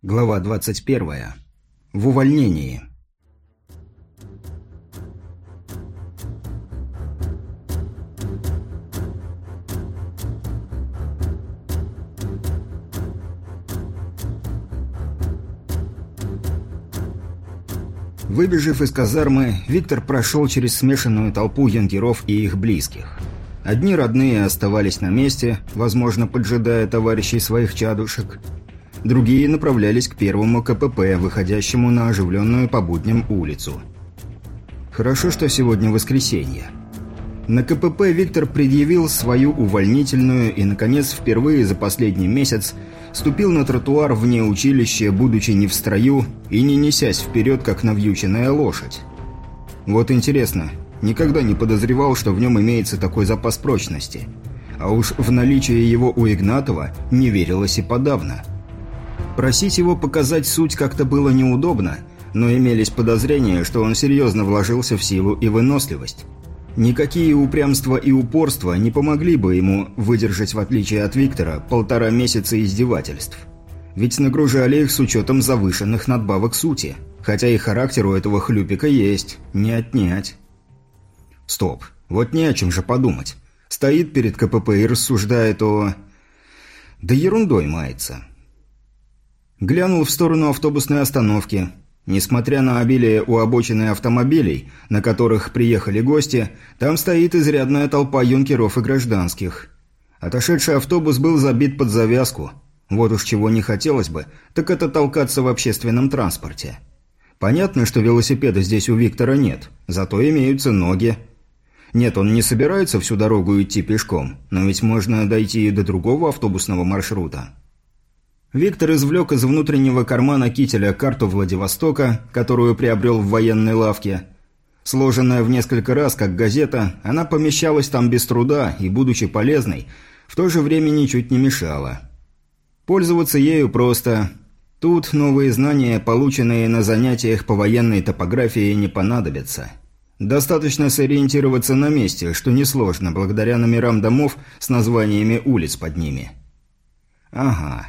Глава 21. В увольнении. Выбежав из казармы, Виктор прошел через смешанную толпу юнгеров и их близких. Одни родные оставались на месте, возможно, поджидая товарищей своих чадушек – Другие направлялись к первому КПП, выходящему на оживленную по будням улицу. Хорошо, что сегодня воскресенье. На КПП Виктор предъявил свою увольнительную и, наконец, впервые за последний месяц ступил на тротуар вне училища, будучи не в строю и не несясь вперед, как навьюченная лошадь. Вот интересно, никогда не подозревал, что в нем имеется такой запас прочности. А уж в наличие его у Игнатова не верилось и подавно – Просить его показать суть как-то было неудобно, но имелись подозрения, что он серьезно вложился в силу и выносливость. Никакие упрямства и упорства не помогли бы ему выдержать, в отличие от Виктора, полтора месяца издевательств. Ведь нагружали их с учетом завышенных надбавок сути, хотя и характер у этого хлюпика есть, не отнять. Стоп, вот не о чем же подумать. Стоит перед КПП и рассуждает о... Да ерундой мается. Глянул в сторону автобусной остановки. Несмотря на обилие у обочины автомобилей, на которых приехали гости, там стоит изрядная толпа юнкеров и гражданских. Отошедший автобус был забит под завязку. Вот уж чего не хотелось бы, так это толкаться в общественном транспорте. Понятно, что велосипеда здесь у Виктора нет, зато имеются ноги. Нет, он не собирается всю дорогу идти пешком, но ведь можно дойти и до другого автобусного маршрута. Виктор извлек из внутреннего кармана кителя карту Владивостока, которую приобрел в военной лавке. Сложенная в несколько раз, как газета, она помещалась там без труда и, будучи полезной, в то же время ничуть не мешала. Пользоваться ею просто. Тут новые знания, полученные на занятиях по военной топографии, не понадобятся. Достаточно сориентироваться на месте, что несложно, благодаря номерам домов с названиями улиц под ними. Ага.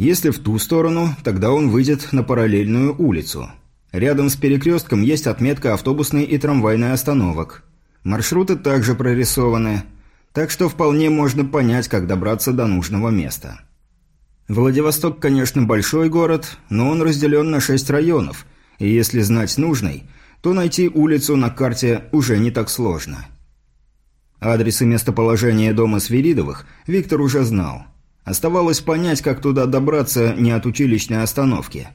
Если в ту сторону, тогда он выйдет на параллельную улицу. Рядом с перекрестком есть отметка автобусной и трамвайной остановок. Маршруты также прорисованы, так что вполне можно понять, как добраться до нужного места. Владивосток, конечно, большой город, но он разделен на шесть районов, и если знать нужный, то найти улицу на карте уже не так сложно. Адрес и местоположение дома Свиридовых Виктор уже знал – Оставалось понять, как туда добраться не от училищной остановки.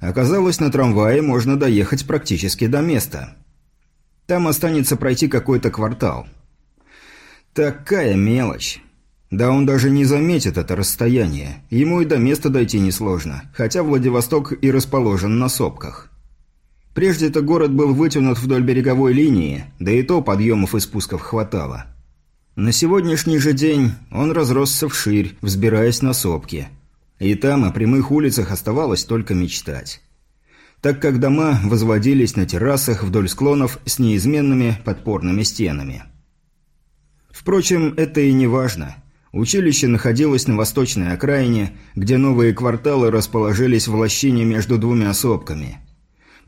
Оказалось, на трамвае можно доехать практически до места. Там останется пройти какой-то квартал. Такая мелочь. Да он даже не заметит это расстояние. Ему и до места дойти несложно, хотя Владивосток и расположен на сопках. Прежде-то город был вытянут вдоль береговой линии, да и то подъемов и спусков хватало. На сегодняшний же день он разросся вширь, взбираясь на сопки. И там о прямых улицах оставалось только мечтать. Так как дома возводились на террасах вдоль склонов с неизменными подпорными стенами. Впрочем, это и не важно. Училище находилось на восточной окраине, где новые кварталы расположились в лощине между двумя сопками.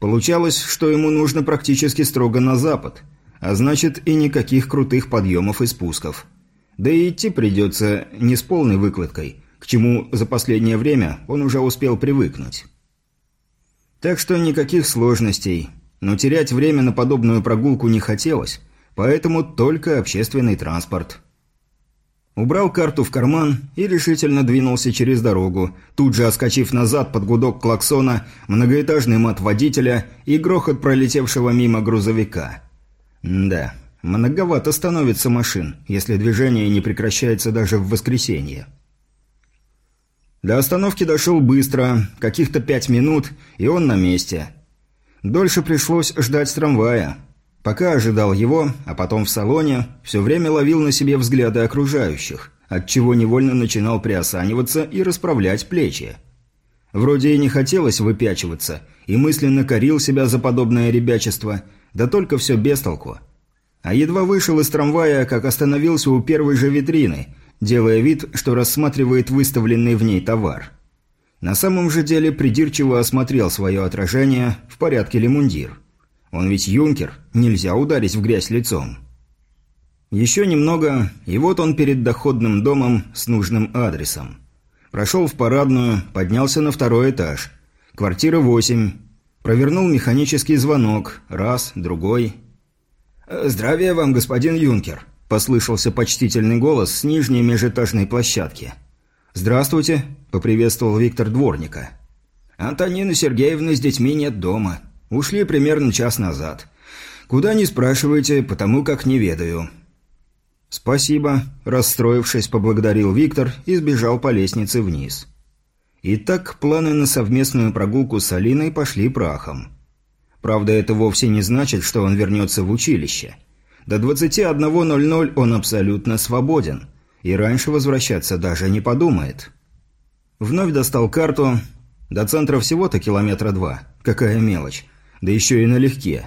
Получалось, что ему нужно практически строго на запад – а значит и никаких крутых подъемов и спусков. Да и идти придется не с полной выкладкой, к чему за последнее время он уже успел привыкнуть. Так что никаких сложностей, но терять время на подобную прогулку не хотелось, поэтому только общественный транспорт. Убрал карту в карман и решительно двинулся через дорогу, тут же оскочив назад под гудок клаксона, многоэтажный мат водителя и грохот пролетевшего мимо грузовика – да, многовато становится машин, если движение не прекращается даже в воскресенье. До остановки дошел быстро, каких-то пять минут, и он на месте. Дольше пришлось ждать трамвая. Пока ожидал его, а потом в салоне, все время ловил на себе взгляды окружающих, отчего невольно начинал приосаниваться и расправлять плечи. Вроде и не хотелось выпячиваться, и мысленно корил себя за подобное ребячество – да только все без толку. А едва вышел из трамвая, как остановился у первой же витрины, делая вид, что рассматривает выставленный в ней товар. На самом же деле придирчиво осмотрел свое отражение, в порядке ли мундир. Он ведь юнкер, нельзя ударить в грязь лицом. Еще немного, и вот он перед доходным домом с нужным адресом. Прошел в парадную, поднялся на второй этаж. Квартира 8. Провернул механический звонок. Раз, другой. «Здравия вам, господин юнкер», – послышался почтительный голос с нижней межэтажной площадки. «Здравствуйте», – поприветствовал Виктор Дворника. «Антонины Сергеевны с детьми нет дома. Ушли примерно час назад. Куда не спрашивайте, потому как не ведаю». «Спасибо», – расстроившись, поблагодарил Виктор и сбежал по лестнице вниз. Итак, планы на совместную прогулку с Алиной пошли прахом. Правда, это вовсе не значит, что он вернется в училище. До 21.00 он абсолютно свободен – и раньше возвращаться даже не подумает. Вновь достал карту. До центра всего-то километра два. Какая мелочь. Да еще и налегке.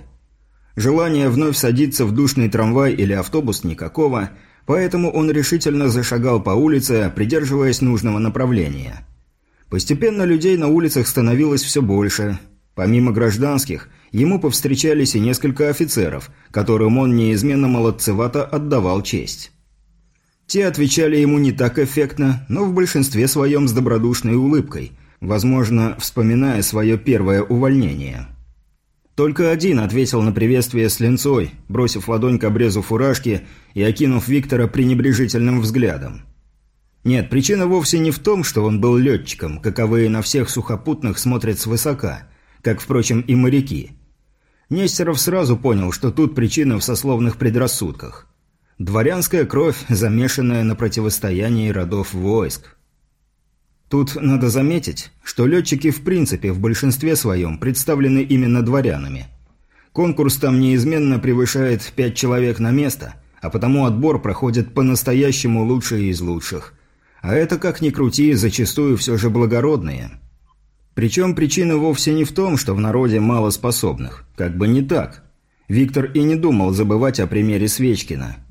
Желания вновь садиться в душный трамвай или автобус никакого, поэтому он решительно зашагал по улице, придерживаясь нужного направления. Постепенно людей на улицах становилось все больше. Помимо гражданских, ему повстречались и несколько офицеров, которым он неизменно молодцевато отдавал честь. Те отвечали ему не так эффектно, но в большинстве своем с добродушной улыбкой, возможно, вспоминая свое первое увольнение. Только один ответил на приветствие с линцой, бросив ладонь к обрезу фуражки и окинув Виктора пренебрежительным взглядом. Нет, причина вовсе не в том, что он был летчиком, каковые на всех сухопутных смотрят свысока, как, впрочем, и моряки. Нестеров сразу понял, что тут причина в сословных предрассудках. Дворянская кровь, замешанная на противостоянии родов войск. Тут надо заметить, что летчики в принципе в большинстве своем представлены именно дворянами. Конкурс там неизменно превышает пять человек на место, а потому отбор проходит по-настоящему лучшие из лучших. А это, как ни крути, зачастую все же благородные. Причем причина вовсе не в том, что в народе мало способных. Как бы не так. Виктор и не думал забывать о примере Свечкина –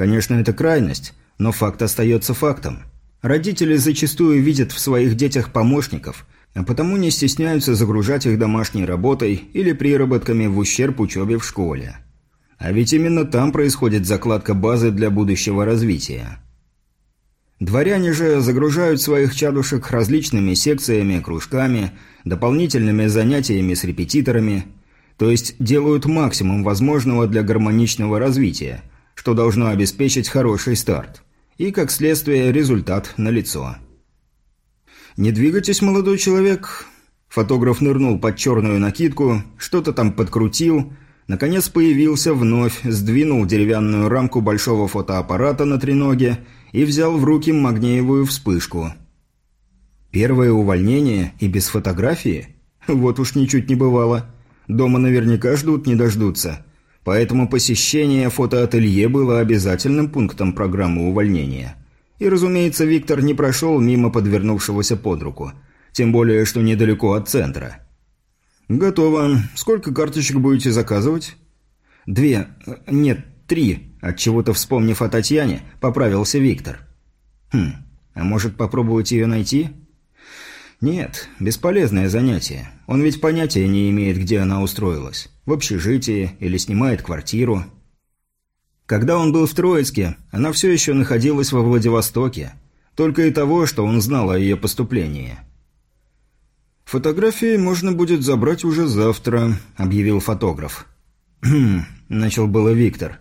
Конечно, это крайность, но факт остается фактом. Родители зачастую видят в своих детях помощников, а потому не стесняются загружать их домашней работой или приработками в ущерб учебе в школе. А ведь именно там происходит закладка базы для будущего развития. Дворяне же загружают своих чадушек различными секциями, кружками, дополнительными занятиями с репетиторами, то есть делают максимум возможного для гармоничного развития, что должно обеспечить хороший старт. И, как следствие, результат налицо. «Не двигайтесь, молодой человек». Фотограф нырнул под черную накидку, что-то там подкрутил, наконец появился вновь, сдвинул деревянную рамку большого фотоаппарата на треноге и взял в руки магниевую вспышку. Первое увольнение и без фотографии? Вот уж ничуть не бывало. Дома наверняка ждут не дождутся. Поэтому посещение фотоателье было обязательным пунктом программы увольнения. И, разумеется, Виктор не прошел мимо подвернувшегося под руку. Тем более, что недалеко от центра. «Готово. Сколько карточек будете заказывать?» «Две. Нет, три», – отчего-то вспомнив о Татьяне, поправился Виктор. «Хм, а может попробовать ее найти?» «Нет, бесполезное занятие. Он ведь понятия не имеет, где она устроилась. В общежитии или снимает квартиру. Когда он был в Троицке, она все еще находилась во Владивостоке. Только и того, что он знал о ее поступлении. «Фотографии можно будет забрать уже завтра», — объявил фотограф. «Хм», — начал было Виктор.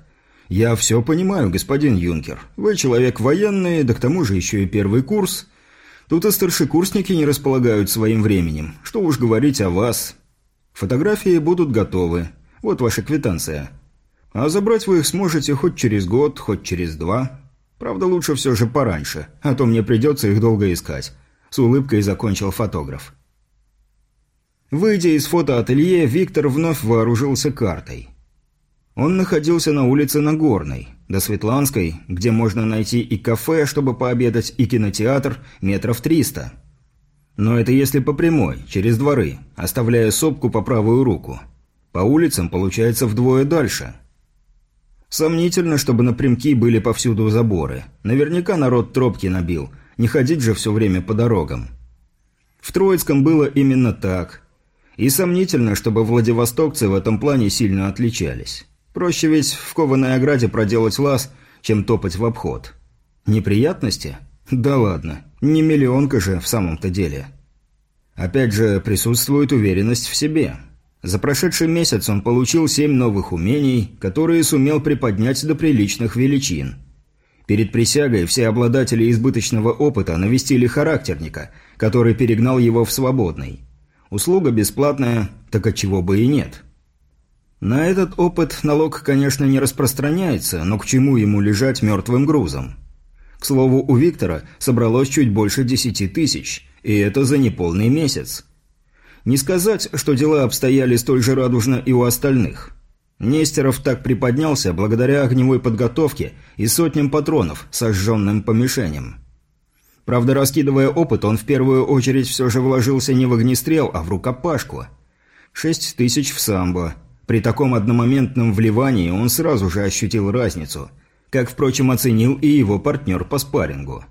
«Я все понимаю, господин Юнкер. Вы человек военный, да к тому же еще и первый курс». Тут и старшекурсники не располагают своим временем. Что уж говорить о вас. Фотографии будут готовы. Вот ваша квитанция. А забрать вы их сможете хоть через год, хоть через два. Правда, лучше все же пораньше, а то мне придется их долго искать. С улыбкой закончил фотограф. Выйдя из фотоателье, Виктор вновь вооружился картой. Он находился на улице Нагорной, до Светланской, где можно найти и кафе, чтобы пообедать, и кинотеатр, метров триста. Но это если по прямой, через дворы, оставляя сопку по правую руку. По улицам получается вдвое дальше. Сомнительно, чтобы напрямки были повсюду заборы. Наверняка народ тропки набил, не ходить же все время по дорогам. В Троицком было именно так. И сомнительно, чтобы владивостокцы в этом плане сильно отличались. Проще ведь в кованой ограде проделать лаз, чем топать в обход. Неприятности? Да ладно, не миллионка же в самом-то деле. Опять же, присутствует уверенность в себе. За прошедший месяц он получил семь новых умений, которые сумел приподнять до приличных величин. Перед присягой все обладатели избыточного опыта навестили характерника, который перегнал его в свободный. Услуга бесплатная, так отчего бы и нет. На этот опыт налог, конечно, не распространяется, но к чему ему лежать мертвым грузом? К слову, у Виктора собралось чуть больше десяти тысяч, и это за неполный месяц. Не сказать, что дела обстояли столь же радужно и у остальных. Нестеров так приподнялся благодаря огневой подготовке и сотням патронов, сожженным по. Правда, раскидывая опыт, он в первую очередь все же вложился не в огнестрел, а в рукопашку. Шесть тысяч в самбо – при таком одномоментном вливании он сразу же ощутил разницу, как, впрочем, оценил и его партнер по спаррингу.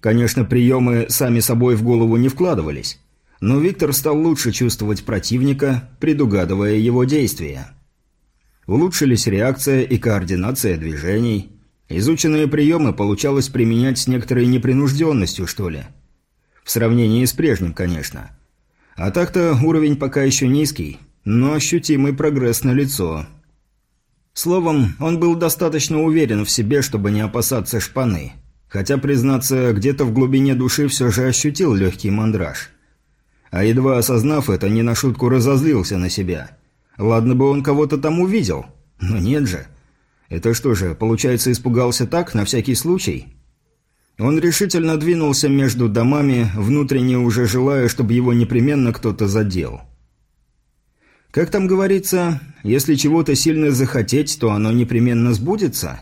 Конечно, приемы сами собой в голову не вкладывались, но Виктор стал лучше чувствовать противника, предугадывая его действия. Улучшились реакция и координация движений. Изученные приемы получалось применять с некоторой непринужденностью, что ли. В сравнении с прежним, конечно. А так-то уровень пока еще низкий, но ощутимый прогресс на лицо. Словом, он был достаточно уверен в себе, чтобы не опасаться шпаны. Хотя, признаться, где-то в глубине души все же ощутил легкий мандраж. А едва осознав это, не на шутку разозлился на себя. Ладно бы он кого-то там увидел, но нет же. Это что же, получается, испугался так, на всякий случай? Он решительно двинулся между домами, внутренне уже желая, чтобы его непременно кто-то задел. Как там говорится, если чего-то сильно захотеть, то оно непременно сбудется.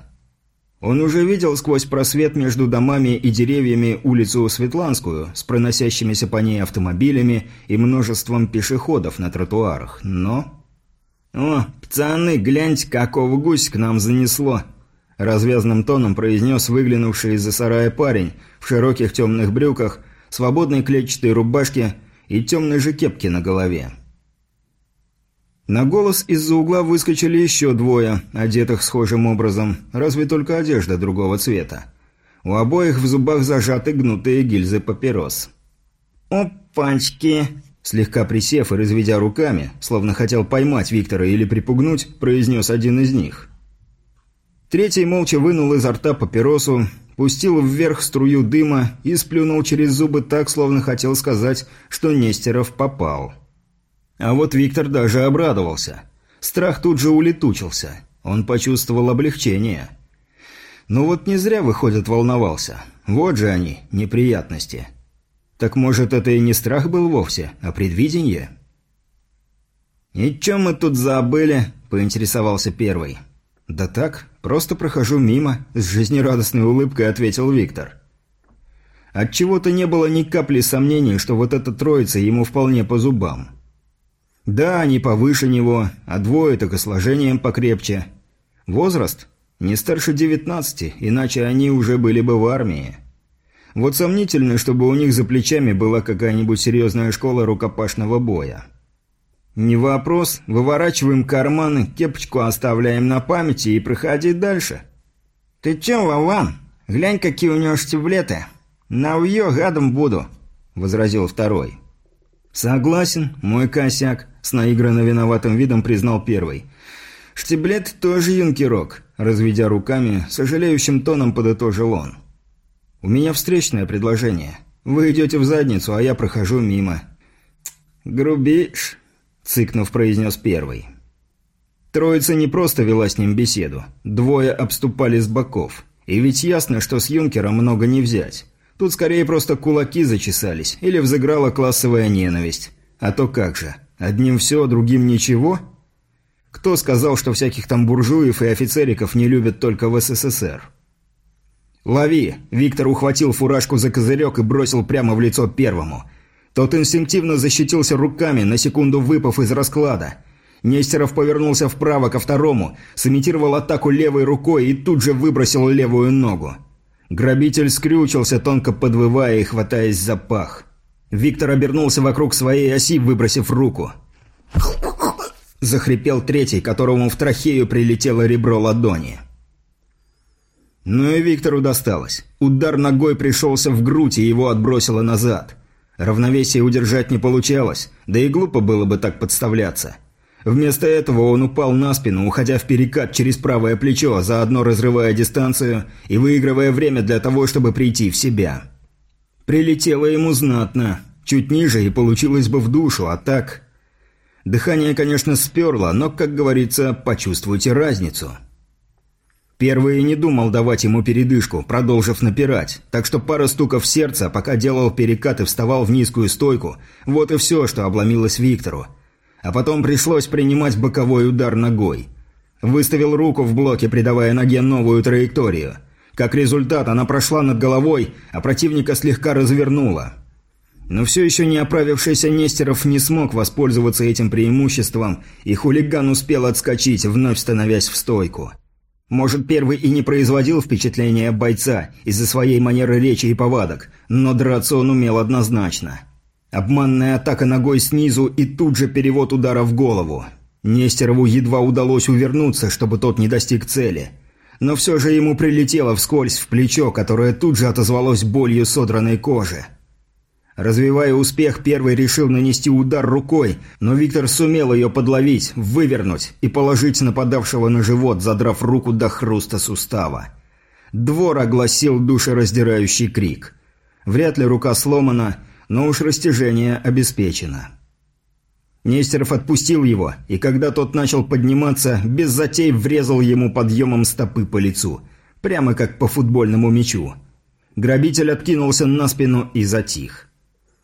Он уже видел сквозь просвет между домами и деревьями улицу Светланскую с проносящимися по ней автомобилями и множеством пешеходов на тротуарах, но... «О, пацаны, гляньте, какого гусь к нам занесло!» Развязным тоном произнес выглянувший из-за сарая парень в широких темных брюках, свободной клетчатой рубашке и темной же кепке на голове. На голос из-за угла выскочили еще двое, одетых схожим образом, разве только одежда другого цвета. У обоих в зубах зажаты гнутые гильзы папирос. «Опачки!» Слегка присев и разведя руками, словно хотел поймать Виктора или припугнуть, произнес один из них. Третий молча вынул изо рта папиросу, пустил вверх струю дыма и сплюнул через зубы так, словно хотел сказать, что Нестеров попал. А вот Виктор даже обрадовался. Страх тут же улетучился. Он почувствовал облегчение. Ну вот не зря, выходит, волновался. Вот же они, неприятности. Так может, это и не страх был вовсе, а предвидение? «И чё мы тут забыли?» – поинтересовался первый. «Да так, просто прохожу мимо», – с жизнерадостной улыбкой ответил Виктор. Отчего-то не было ни капли сомнений, что вот эта троица ему вполне по зубам. Да, они повыше него, а двое так и сложением покрепче. Возраст? Не старше девятнадцати, иначе они уже были бы в армии. Вот сомнительно, чтобы у них за плечами была какая-нибудь серьезная школа рукопашного боя. Не вопрос, выворачиваем карманы, кепочку оставляем на памяти и проходи дальше. «Ты чё, Вован? Глянь, какие у него штиблеты. Навьё гадом буду», — возразил второй. «Согласен, мой косяк», — с наигранно виноватым видом признал первый. «Штиблет тоже юнкерок», — разведя руками, сожалеющим тоном подытожил он. «У меня встречное предложение. Вы идете в задницу, а я прохожу мимо». «Грубишь», — цыкнув, произнес первый. Троица не просто вела с ним беседу. Двое обступали с боков. И ведь ясно, что с юнкера много не взять. Тут скорее просто кулаки зачесались, или взыграла классовая ненависть. А то как же, одним все, другим ничего? Кто сказал, что всяких там буржуев и офицериков не любят только в СССР? «Лови!» Виктор ухватил фуражку за козырек и бросил прямо в лицо первому. Тот инстинктивно защитился руками, на секунду выпав из расклада. Нестеров повернулся вправо ко второму, сымитировал атаку левой рукой и тут же выбросил левую ногу. Грабитель скрючился, тонко подвывая и хватаясь за пах. Виктор обернулся вокруг своей оси, выбросив руку. Захрипел третий, которому в трахею прилетело ребро ладони. Ну и Виктору досталось. Удар ногой пришелся в грудь, и его отбросило назад. Равновесие удержать не получалось, да и глупо было бы так подставляться. Вместо этого он упал на спину, уходя в перекат через правое плечо, заодно разрывая дистанцию и выигрывая время для того, чтобы прийти в себя. Прилетело ему знатно. Чуть ниже и получилось бы в душу, а так... Дыхание, конечно, сперло, но, как говорится, почувствуйте разницу. Первый не думал давать ему передышку, продолжив напирать, так что пара стуков сердца, пока делал перекат и вставал в низкую стойку, вот и все, что обломилось Виктору. А потом пришлось принимать боковой удар ногой. Выставил руку в блоке, придавая ноге новую траекторию. Как результат, она прошла над головой, а противника слегка развернула. Но все еще не оправившийся Нестеров не смог воспользоваться этим преимуществом, и хулиган успел отскочить, вновь становясь в стойку. Может, первый и не производил впечатления бойца из-за своей манеры речи и повадок, но драться он умел однозначно. Обманная атака ногой снизу и тут же перевод удара в голову. Нестерову едва удалось увернуться, чтобы тот не достиг цели. Но все же ему прилетело вскользь в плечо, которое тут же отозвалось болью содранной кожи. Развивая успех, первый решил нанести удар рукой, но Виктор сумел ее подловить, вывернуть и положить нападавшего на живот, задрав руку до хруста сустава. Двор огласил душераздирающий крик. Вряд ли рука сломана, но уж растяжение обеспечено. Нестеров отпустил его, и когда тот начал подниматься, без затей врезал ему подъемом стопы по лицу, прямо как по футбольному мячу. Грабитель откинулся на спину и затих.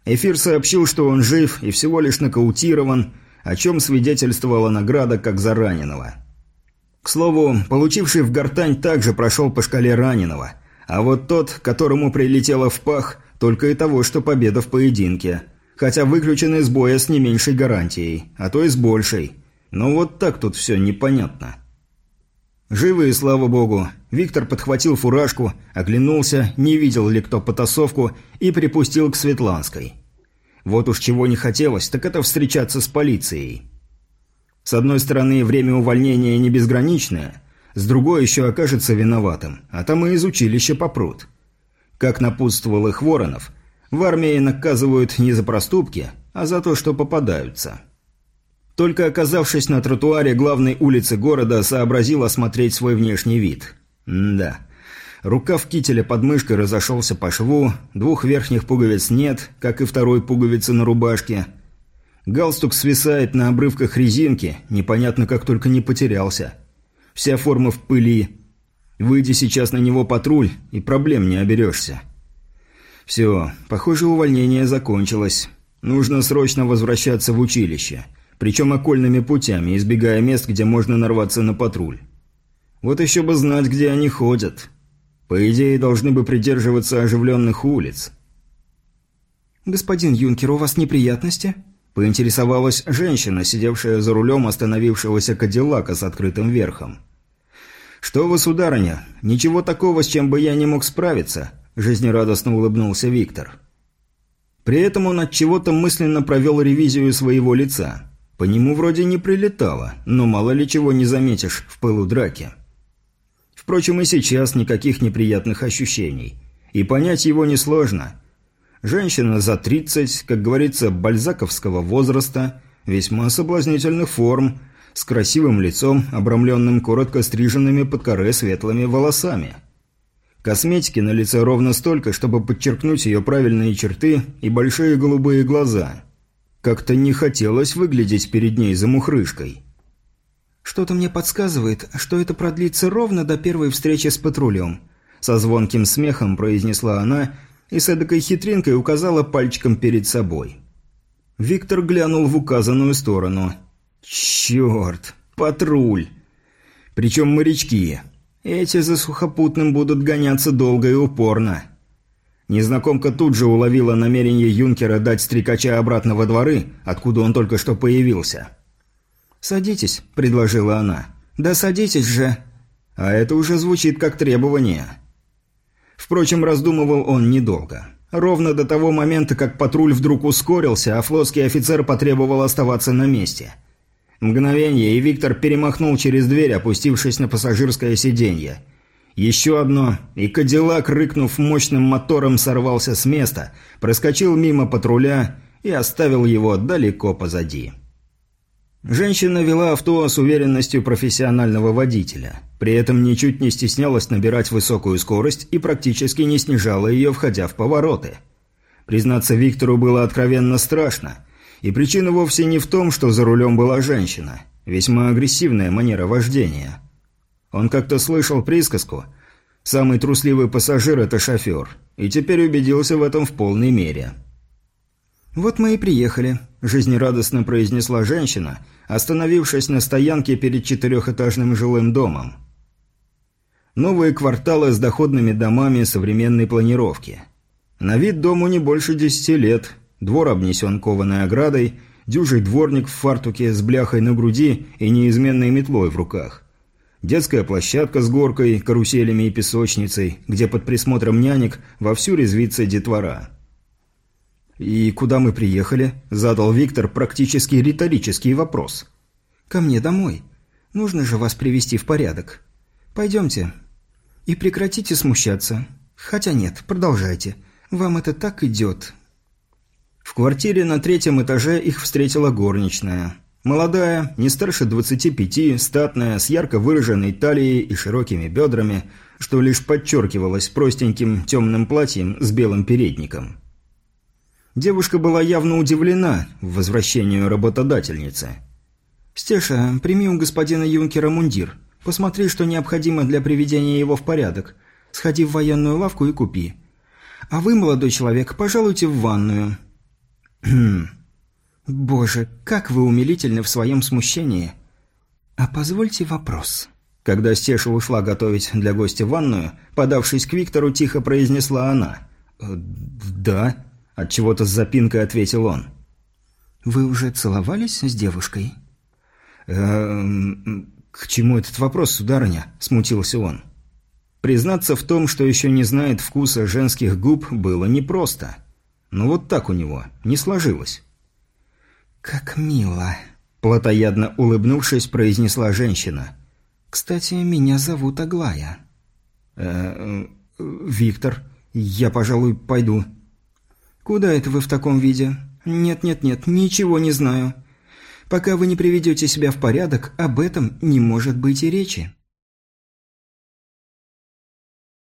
Эфир сообщил, что он жив и всего лишь нокаутирован, о чем свидетельствовала награда как за раненого. К слову, получивший в гортань также прошел по шкале раненого, а вот тот, которому прилетело в пах, только и того, что победа в поединке, хотя выключен из боя с не меньшей гарантией, а то и с большей. Но вот так тут все непонятно. Живые, слава богу. Виктор подхватил фуражку, оглянулся, не видел ли кто потасовку и припустил к Светланской. Вот уж чего не хотелось, так это встречаться с полицией. С одной стороны, время увольнения не безграничное, с другой еще окажется виноватым, а там и из училища попрут. Как напутствовал их Воронов, в армии наказывают не за проступки, а за то, что попадаются. Только оказавшись на тротуаре главной улицы города, сообразил осмотреть свой внешний вид. Да. Рукав кителя под мышкой разошелся по шву, двух верхних пуговиц нет, как и второй пуговицы на рубашке. Галстук свисает на обрывках резинки, непонятно как только не потерялся. Вся форма в пыли. Выйди сейчас на него патруль, и проблем не оберешься. Все, похоже, увольнение закончилось. Нужно срочно возвращаться в училище причем окольными путями, избегая мест, где можно нарваться на патруль. Вот еще бы знать, где они ходят. По идее, должны бы придерживаться оживленных улиц. «Господин Юнкер, у вас неприятности?» Поинтересовалась женщина, сидевшая за рулем остановившегося Кадиллака с открытым верхом. «Что вы, сударыня, ничего такого, с чем бы я не мог справиться», – жизнерадостно улыбнулся Виктор. При этом он от чего-то мысленно провел ревизию своего лица. По нему вроде не прилетало, но мало ли чего не заметишь в пылу драки. Впрочем, и сейчас никаких неприятных ощущений. И понять его несложно. Женщина за 30, как говорится, бальзаковского возраста, весьма соблазнительных форм, с красивым лицом, обрамленным коротко стриженными под коре светлыми волосами. Косметики на лице ровно столько, чтобы подчеркнуть ее правильные черты и большие голубые глаза – как-то не хотелось выглядеть перед ней замухрышкой. «Что-то мне подсказывает, что это продлится ровно до первой встречи с патрулем», со звонким смехом произнесла она и с эдакой хитринкой указала пальчиком перед собой. Виктор глянул в указанную сторону. «Черт! Патруль! Причем морячки. Эти за сухопутным будут гоняться долго и упорно. Незнакомка тут же уловила намерение юнкера дать стрекача обратно во дворы, откуда он только что появился. «Садитесь», — предложила она. «Да садитесь же». А это уже звучит как требование. Впрочем, раздумывал он недолго. Ровно до того момента, как патруль вдруг ускорился, а флотский офицер потребовал оставаться на месте. Мгновение, и Виктор перемахнул через дверь, опустившись на пассажирское сиденье. Еще одно, и Кадиллак, рыкнув мощным мотором, сорвался с места, проскочил мимо патруля и оставил его далеко позади. Женщина вела авто с уверенностью профессионального водителя. При этом ничуть не стеснялась набирать высокую скорость и практически не снижала ее, входя в повороты. Признаться, Виктору было откровенно страшно. И причина вовсе не в том, что за рулем была женщина. Весьма агрессивная манера вождения. Он как-то слышал присказку «Самый трусливый пассажир – это шофер», и теперь убедился в этом в полной мере. «Вот мы и приехали», – жизнерадостно произнесла женщина, остановившись на стоянке перед четырехэтажным жилым домом. Новые кварталы с доходными домами современной планировки. На вид дому не больше десяти лет, двор обнесен кованой оградой, дюжий дворник в фартуке с бляхой на груди и неизменной метлой в руках. Детская площадка с горкой, каруселями и песочницей, где под присмотром нянек вовсю резвится детвора. «И куда мы приехали?» – задал Виктор практически риторический вопрос. «Ко мне домой. Нужно же вас привести в порядок. Пойдемте. И прекратите смущаться. Хотя нет, продолжайте. Вам это так идет». В квартире на третьем этаже их встретила горничная. Молодая, не старше 25, статная, с ярко выраженной талией и широкими бедрами, что лишь подчеркивалось простеньким темным платьем с белым передником. Девушка была явно удивлена возвращению работодательницы. «Стеша, прими у господина юнкера мундир. Посмотри, что необходимо для приведения его в порядок. Сходи в военную лавку и купи. А вы, молодой человек, пожалуйте в ванную». «Боже, как вы умилительны в своем смущении!» «А позвольте вопрос». Когда Стеша ушла готовить для гостя ванную, подавшись к Виктору, тихо произнесла она. «Э, «Да», — отчего-то с запинкой ответил он. «Вы уже целовались с девушкой?» «Эм... К чему этот вопрос, сударыня?» – смутился он. Признаться в том, что еще не знает вкуса женских губ, было непросто. Но вот так у него не сложилось. «Как мило!» – плотоядно улыбнувшись, произнесла женщина. «Кстати, меня зовут Аглая». «Э, э, Виктор, я, пожалуй, пойду». «Куда это вы в таком виде?» «Нет-нет-нет, ничего не знаю. Пока вы не приведете себя в порядок, об этом не может быть и речи».